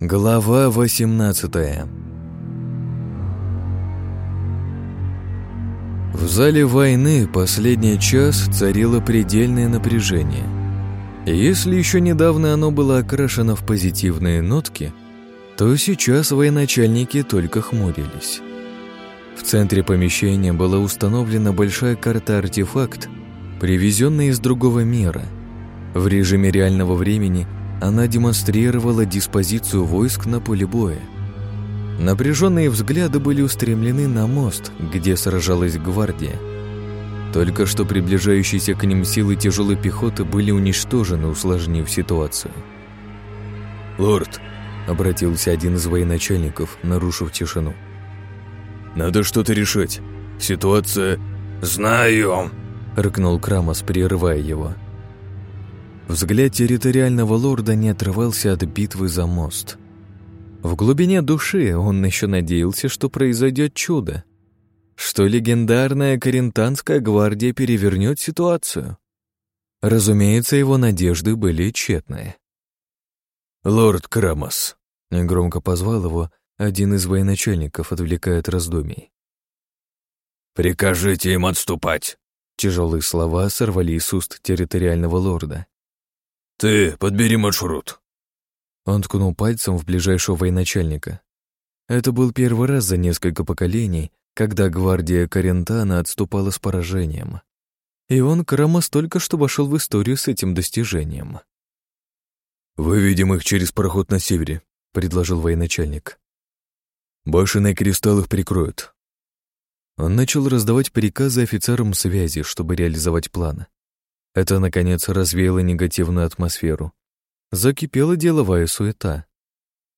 Глава 18 В зале войны последний час царило предельное напряжение. Если еще недавно оно было окрашено в позитивные нотки, то сейчас военачальники только хмурились. В центре помещения была установлена большая карта-артефакт, привезенная из другого мира. В режиме реального времени она демонстрировала диспозицию войск на поле боя. Напряженные взгляды были устремлены на мост, где сражалась гвардия. Только что приближающиеся к ним силы тяжелой пехоты были уничтожены, усложнив ситуацию. «Лорд», — обратился один из военачальников, нарушив тишину, — надо что-то решать. Ситуация... «Знаю!» — рыкнул Крамос, прерывая его. Взгляд территориального лорда не отрывался от битвы за мост. В глубине души он еще надеялся, что произойдет чудо, что легендарная Карентанская гвардия перевернет ситуацию. Разумеется, его надежды были тщетные. «Лорд Крамос», — негромко позвал его, один из военачальников отвлекает раздумий. «Прикажите им отступать!» Тяжелые слова сорвали с уст территориального лорда. «Ты подбери маршрут!» Он ткнул пальцем в ближайшего военачальника. Это был первый раз за несколько поколений, когда гвардия Карентана отступала с поражением. И он, Крамос, только что вошел в историю с этим достижением. «Выведем их через проход на севере», — предложил военачальник. Башенные кристалл их прикроют. Он начал раздавать приказы офицерам связи, чтобы реализовать план. Это, наконец, развеяло негативную атмосферу. Закипела деловая суета.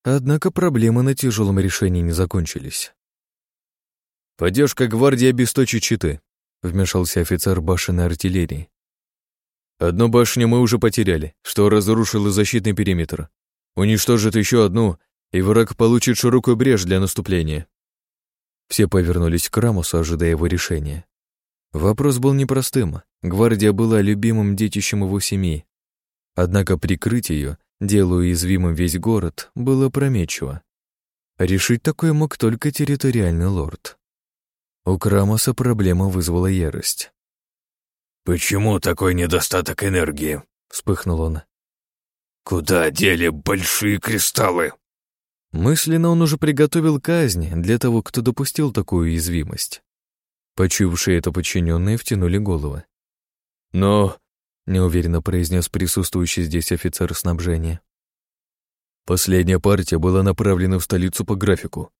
Однако проблемы на тяжелом решении не закончились. «Поддержка гвардии обесточит щиты», — вмешался офицер башенной артиллерии. «Одну башню мы уже потеряли, что разрушило защитный периметр. Уничтожит еще одну, и враг получит широкую брешь для наступления. Все повернулись к Рамусу, ожидая его решения. Вопрос был непростым. Гвардия была любимым детищем его семьи. Однако прикрыть ее, делая уязвимым весь город, было опрометчиво. Решить такое мог только территориальный лорд. У Крамоса проблема вызвала ярость. «Почему такой недостаток энергии?» — вспыхнул он. «Куда дели большие кристаллы?» Мысленно он уже приготовил казнь для того, кто допустил такую уязвимость. Почувшие это подчиненные втянули головы. «Но...» — неуверенно произнес присутствующий здесь офицер снабжения. Последняя партия была направлена в столицу по графику.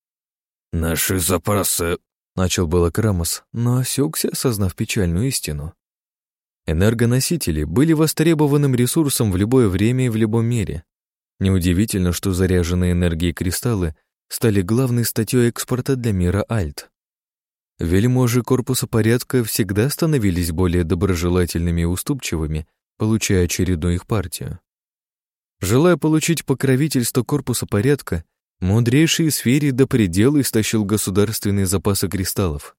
«Наши запасы...» — начал было Крамос, но осекся, осознав печальную истину. Энергоносители были востребованным ресурсом в любое время и в любом мире. Неудивительно, что заряженные энергией кристаллы стали главной статьей экспорта для мира Альт. Вельможи корпуса порядка всегда становились более доброжелательными и уступчивыми, получая очередную их партию. Желая получить покровительство корпуса порядка, мудрейший из сфере до предела истощил государственные запасы кристаллов.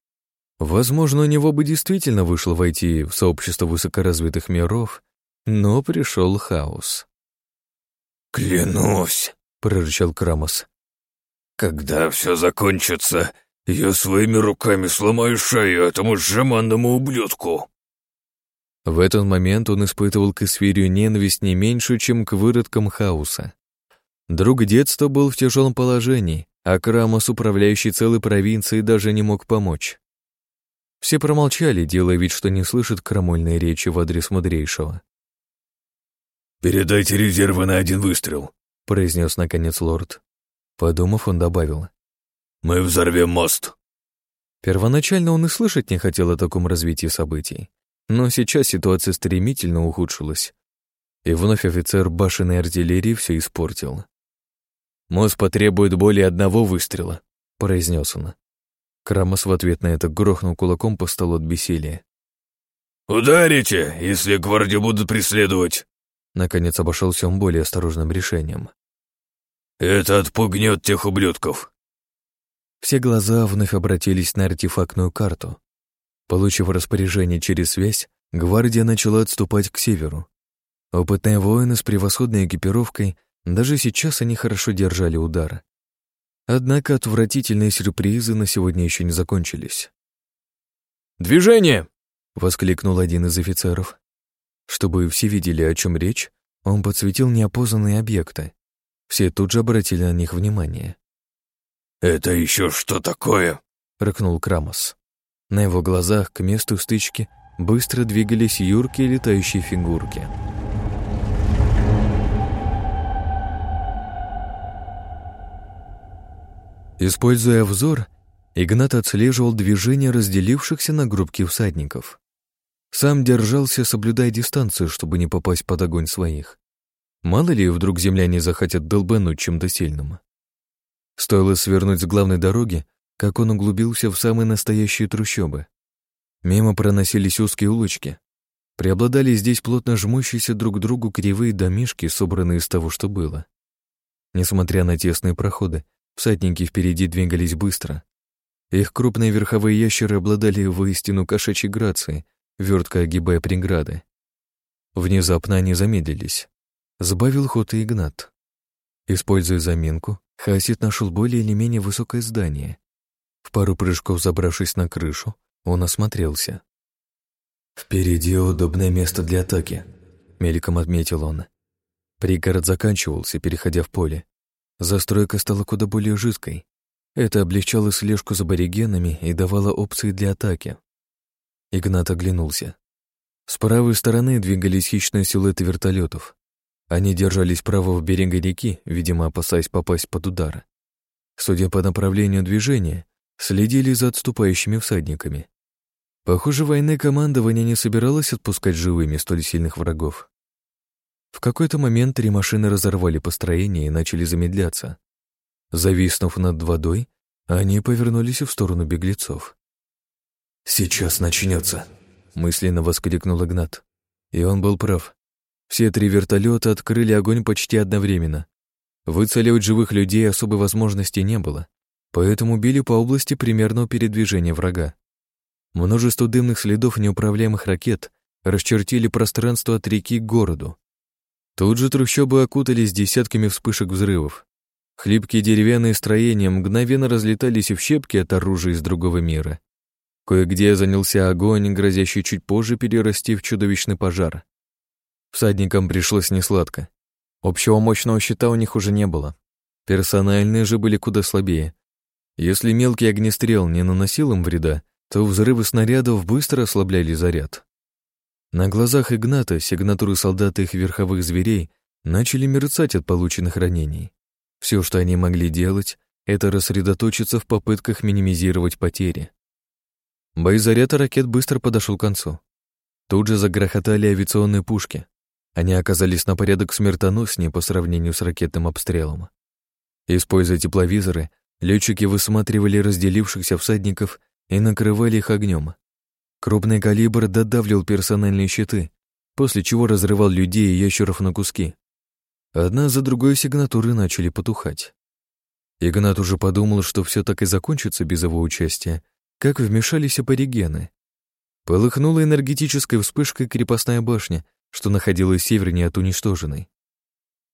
Возможно, у него бы действительно вышло войти в сообщество высокоразвитых миров, но пришел хаос. «Клянусь!» — прорычал Крамос. «Когда все закончится, я своими руками сломаю шею этому жеманному ублюдку!» В этот момент он испытывал к Эсфирию ненависть не меньше, чем к выродкам хаоса. Друг детства был в тяжелом положении, а Крамос, управляющий целой провинцией, даже не мог помочь. Все промолчали, делая вид, что не слышат крамольной речи в адрес мудрейшего. «Передайте резервы на один выстрел», — произнес наконец лорд. Подумав, он добавил. «Мы взорвем мост». Первоначально он и слышать не хотел о таком развитии событий, но сейчас ситуация стремительно ухудшилась, и вновь офицер башенной артиллерии все испортил. «Мост потребует более одного выстрела», — произнес он. Крамос в ответ на это грохнул кулаком по столу от бессилия. «Ударите, если гвардию будут преследовать!» Наконец обошелся он более осторожным решением. «Это отпугнет тех ублюдков!» Все глаза вновь обратились на артефактную карту. Получив распоряжение через связь, гвардия начала отступать к северу. Опытные воины с превосходной экипировкой Даже сейчас они хорошо держали удар. Однако отвратительные сюрпризы на сегодня еще не закончились. «Движение!» — воскликнул один из офицеров. Чтобы все видели, о чем речь, он подсветил неопознанные объекты. Все тут же обратили на них внимание. «Это еще что такое?» — рыкнул Крамос. На его глазах к месту стычки быстро двигались юркие летающие фигурки. Используя взор, Игнат отслеживал движение разделившихся на группки всадников. Сам держался, соблюдая дистанцию, чтобы не попасть под огонь своих. Мало ли, вдруг земляне захотят долбануть чем-то сильным. Стоило свернуть с главной дороги, как он углубился в самые настоящие трущобы. Мимо проносились узкие улочки. Преобладали здесь плотно жмущиеся друг к другу кривые домишки, собранные из того, что было. Несмотря на тесные проходы, всадники впереди двигались быстро. Их крупные верховые ящеры обладали воистину кошачьей грацией, вертко огибая преграды. Внезапно они замедлились. Сбавил ход и Игнат. Используя заминку, Хасид нашел более или менее высокое здание. В пару прыжков забравшись на крышу, он осмотрелся. «Впереди удобное место для атаки», — мельком отметил он. Пригород заканчивался, переходя в поле. Застройка стала куда более жидкой. Это облегчало слежку за аборигенами и давало опции для атаки. Игнат оглянулся. С правой стороны двигались хищные силуэты вертолетов. Они держались правого берега реки, видимо, опасаясь попасть под удар. Судя по направлению движения, следили за отступающими всадниками. Похоже, войны командование не собиралось отпускать живыми столь сильных врагов. В какой-то момент три машины разорвали построение и начали замедляться. Зависнув над водой, они повернулись в сторону беглецов. «Сейчас начнется», — мысленно воскликнул Игнат. И он был прав. Все три вертолета открыли огонь почти одновременно. Выцеливать живых людей особой возможности не было, поэтому били по области примерного передвижения врага. Множество дымных следов неуправляемых ракет расчертили пространство от реки к городу. Тут же трущобы окутались десятками вспышек взрывов. Хлипкие деревянные строения мгновенно разлетались в щепки от оружия из другого мира. Кое-где занялся огонь, грозящий чуть позже перерасти в чудовищный пожар. Всадникам пришлось несладко. Общего мощного щита у них уже не было. Персональные же были куда слабее. Если мелкий огнестрел не наносил им вреда, то взрывы снарядов быстро ослабляли заряд. На глазах Игната сигнатуры солдат и их верховых зверей начали мерцать от полученных ранений. Все, что они могли делать, это рассредоточиться в попытках минимизировать потери. Боезаряд ракет быстро подошел к концу. Тут же загрохотали авиационные пушки. Они оказались на порядок смертоноснее по сравнению с ракетным обстрелом. Используя тепловизоры, летчики высматривали разделившихся всадников и накрывали их огнем. Крупный калибр додавливал персональные щиты, после чего разрывал людей и ящеров на куски. Одна за другой сигнатуры начали потухать. Игнат уже подумал, что все так и закончится без его участия, как вмешались аборигены. Полыхнула энергетической вспышкой крепостная башня, что находилась севернее от уничтоженной.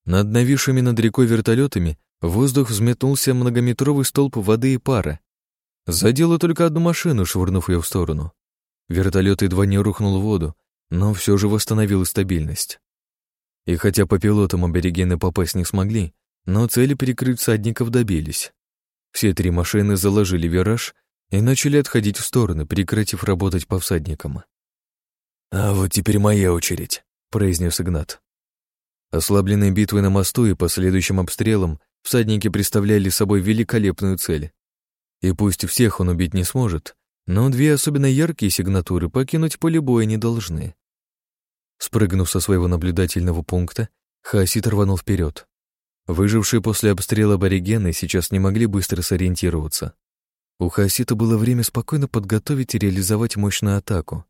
Над нависшими над рекой вертолетами в воздух взметнулся многометровый столб воды и пара. Задело только одну машину, швырнув ее в сторону. Вертолет едва не рухнул в воду, но все же восстановил стабильность. И хотя по пилотам аборигены попасть не смогли, но цели перекрыть всадников добились. Все три машины заложили вираж и начали отходить в стороны, прекратив работать по всадникам. «А вот теперь моя очередь», — произнес Игнат. Ослабленные битвой на мосту и последующим обстрелом, всадники представляли собой великолепную цель. И пусть всех он убить не сможет, но две особенно яркие сигнатуры покинуть поле боя не должны. Спрыгнув со своего наблюдательного пункта, Хасит рванул вперед. Выжившие после обстрела аборигены сейчас не могли быстро сориентироваться. У Хасита было время спокойно подготовить и реализовать мощную атаку.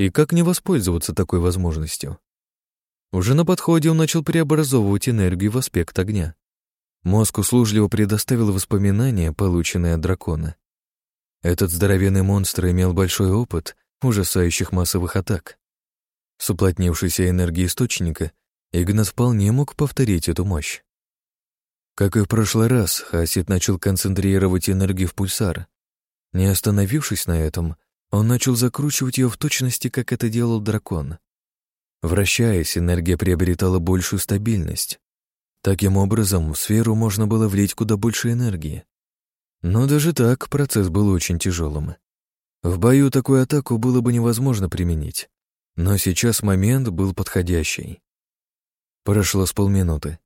И как не воспользоваться такой возможностью? Уже на подходе он начал преобразовывать энергию в аспект огня. Мозг услужливо предоставил воспоминания, полученные от дракона. Этот здоровенный монстр имел большой опыт ужасающих массовых атак. С уплотнившейся энергией источника Игнат вполне мог повторить эту мощь. Как и в прошлый раз, Хасид начал концентрировать энергию в пульсар. Не остановившись на этом, он начал закручивать ее в точности, как это делал дракон. Вращаясь, энергия приобретала большую стабильность. Таким образом, в сферу можно было влить куда больше энергии. Но даже так процесс был очень тяжелым. В бою такую атаку было бы невозможно применить. Но сейчас момент был подходящий. Прошло с полминуты.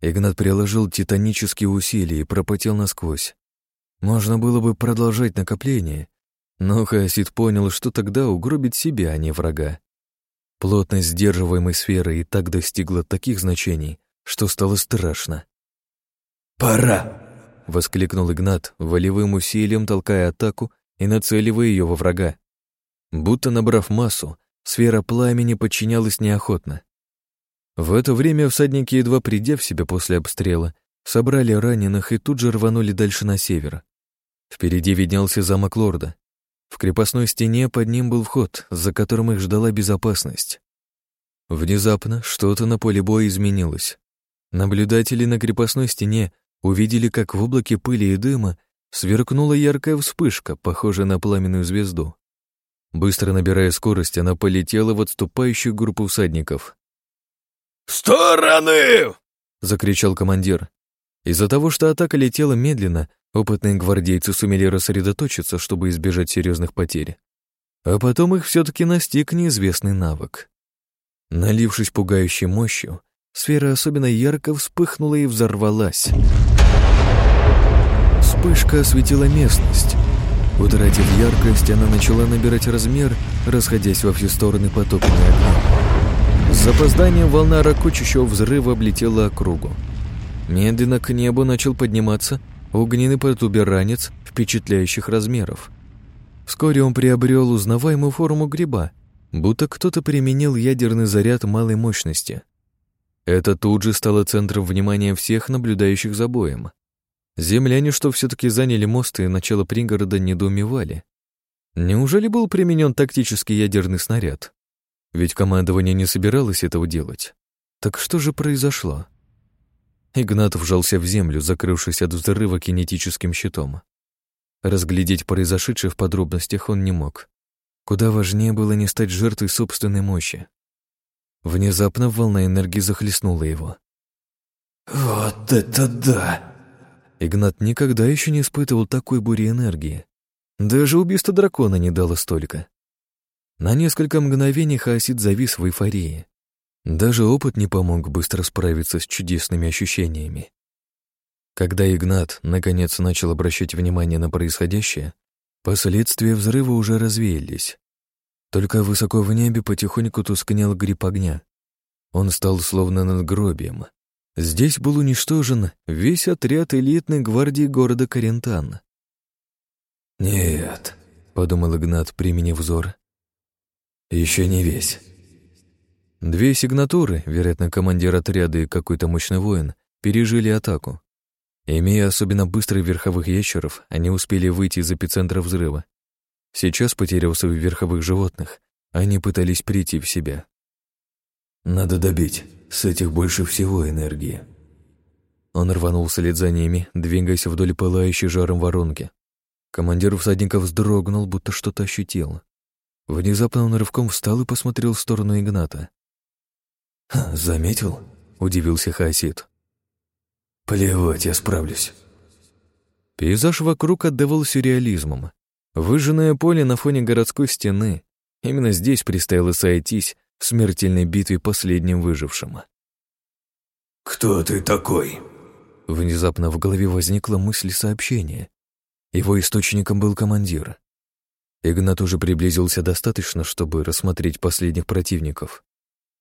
Игнат приложил титанические усилия и пропотел насквозь. Можно было бы продолжать накопление, но Хасид понял, что тогда угробит себя, а не врага. Плотность сдерживаемой сферы и так достигла таких значений, что стало страшно. «Пора!» — воскликнул Игнат, волевым усилием толкая атаку и нацеливая ее во врага. Будто набрав массу, сфера пламени подчинялась неохотно. В это время всадники, едва придя в себя после обстрела, собрали раненых и тут же рванули дальше на север. Впереди виднелся замок лорда. В крепостной стене под ним был вход, за которым их ждала безопасность. Внезапно что-то на поле боя изменилось. Наблюдатели на крепостной стене увидели, как в облаке пыли и дыма сверкнула яркая вспышка, похожая на пламенную звезду. Быстро набирая скорость, она полетела в отступающую группу всадников. «В стороны!» — закричал командир. Из-за того, что атака летела медленно, опытные гвардейцы сумели рассредоточиться, чтобы избежать серьезных потерь. А потом их все-таки настиг неизвестный навык. Налившись пугающей мощью, сфера особенно ярко вспыхнула и взорвалась. Вспышка осветила местность. Утратив яркость, она начала набирать размер, расходясь во все стороны потоками огня. С запозданием волна ракочущего взрыва облетела округу. Медленно к небу начал подниматься огненный протуберанец впечатляющих размеров. Вскоре он приобрел узнаваемую форму гриба, будто кто-то применил ядерный заряд малой мощности. Это тут же стало центром внимания всех наблюдающих за боем. Земляне, что все-таки заняли мост и начало пригорода, недоумевали. Неужели был применен тактический ядерный снаряд? Ведь командование не собиралось этого делать. Так что же произошло? Игнат вжался в землю, закрывшись от взрыва кинетическим щитом. Разглядеть произошедшее в подробностях он не мог. Куда важнее было не стать жертвой собственной мощи. Внезапно волна энергии захлестнула его. «Вот это да!» Игнат никогда еще не испытывал такой бури энергии. Даже убийство дракона не дало столько. На несколько мгновений Хаосид завис в эйфории. Даже опыт не помог быстро справиться с чудесными ощущениями. Когда Игнат наконец начал обращать внимание на происходящее, последствия взрыва уже развеялись. Только высоко в небе потихоньку тускнел гриб огня. Он стал словно надгробием. Здесь был уничтожен весь отряд элитной гвардии города Карентан. «Нет», — подумал Игнат, применив взор, еще не весь. Две сигнатуры, вероятно, командир отряда и какой-то мощный воин, пережили атаку. Имея особенно быстрых верховых ящеров, они успели выйти из эпицентра взрыва. Сейчас, потеряв своих верховых животных, они пытались прийти в себя. «Надо добить. С этих больше всего энергии». Он рванул вслед за ними, двигаясь вдоль пылающей жаром воронки. Командир всадников вздрогнул, будто что-то ощутил. Внезапно он рывком встал и посмотрел в сторону Игната. «Заметил?» — удивился Хаосид. «Плевать, я справлюсь». Пейзаж вокруг отдавал сюрреализмом. Выжженное поле на фоне городской стены. Именно здесь предстояло сойтись в смертельной битве последним выжившим. «Кто ты такой?» Внезапно в голове возникла мысль сообщения. Его источником был командир. Игнат уже приблизился достаточно, чтобы рассмотреть последних противников.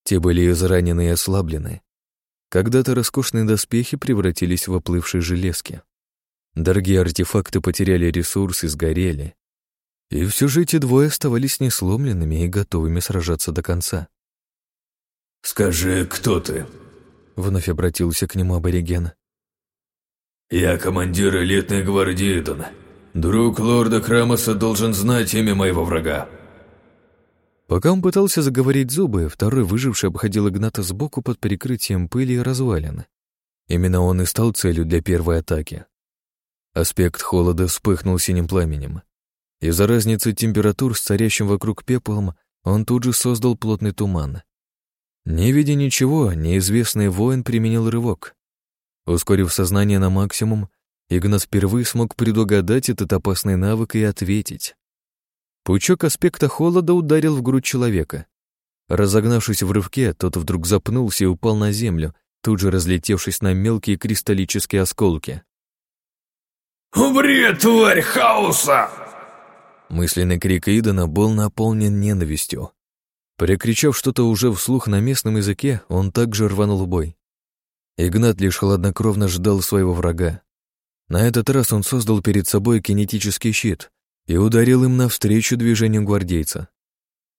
Те были изранены и ослаблены. Когда-то роскошные доспехи превратились в оплывшие железки. Дорогие артефакты потеряли ресурсы, сгорели. И все же эти двое оставались несломленными и готовыми сражаться до конца. «Скажи, кто ты?» — вновь обратился к нему абориген. «Я командир элитной гвардии Итана. Друг лорда Крамоса должен знать имя моего врага». Пока он пытался заговорить зубы, второй выживший обходил Игната сбоку под перекрытием пыли и развалин. Именно он и стал целью для первой атаки. Аспект холода вспыхнул синим пламенем. Из-за разницы температур с царящим вокруг пеплом он тут же создал плотный туман. Не видя ничего, неизвестный воин применил рывок. Ускорив сознание на максимум, Игнат впервые смог предугадать этот опасный навык и ответить. Пучок аспекта холода ударил в грудь человека. Разогнавшись в рывке, тот вдруг запнулся и упал на землю, тут же разлетевшись на мелкие кристаллические осколки. «Умри, тварь хаоса!» Мысленный крик Идана был наполнен ненавистью. Прикричав что-то уже вслух на местном языке, он также рванул в бой. Игнат лишь хладнокровно ждал своего врага. На этот раз он создал перед собой кинетический щит и ударил им навстречу движению гвардейца.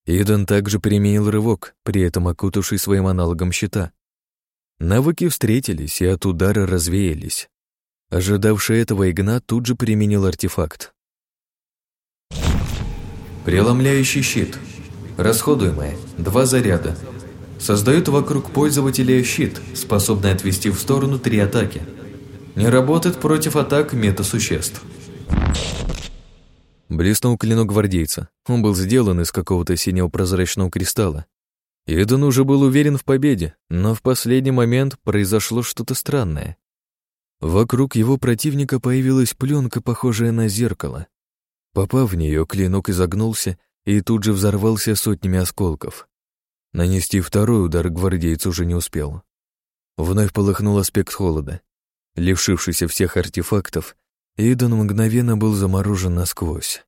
Идан также применил рывок, при этом окутавший своим аналогом щита. Навыки встретились и от удара развеялись. Ожидавший этого Игнат тут же применил артефакт. Преломляющий щит. Расходуемое. Два заряда. Создает вокруг пользователя щит, способный отвести в сторону три атаки. Не работает против атак метасуществ. Блеснул клинок гвардейца. Он был сделан из какого-то синего прозрачного кристалла. Идан уже был уверен в победе, но в последний момент произошло что-то странное. Вокруг его противника появилась пленка, похожая на зеркало. Попав в нее, клинок изогнулся и тут же взорвался сотнями осколков. Нанести второй удар гвардейц уже не успел. Вновь полыхнул аспект холода. Лишившийся всех артефактов, Идан мгновенно был заморожен насквозь.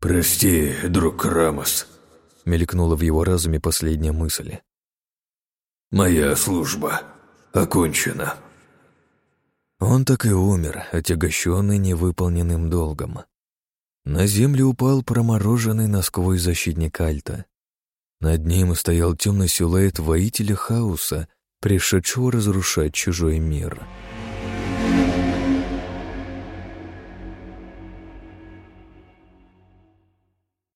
«Прости, друг Рамос», — мелькнула в его разуме последняя мысль. «Моя служба окончена». Он так и умер, отягощенный невыполненным долгом. На землю упал промороженный насквозь защитник Альта. Над ним стоял темный силуэт воителя хаоса, пришедшего разрушать чужой мир —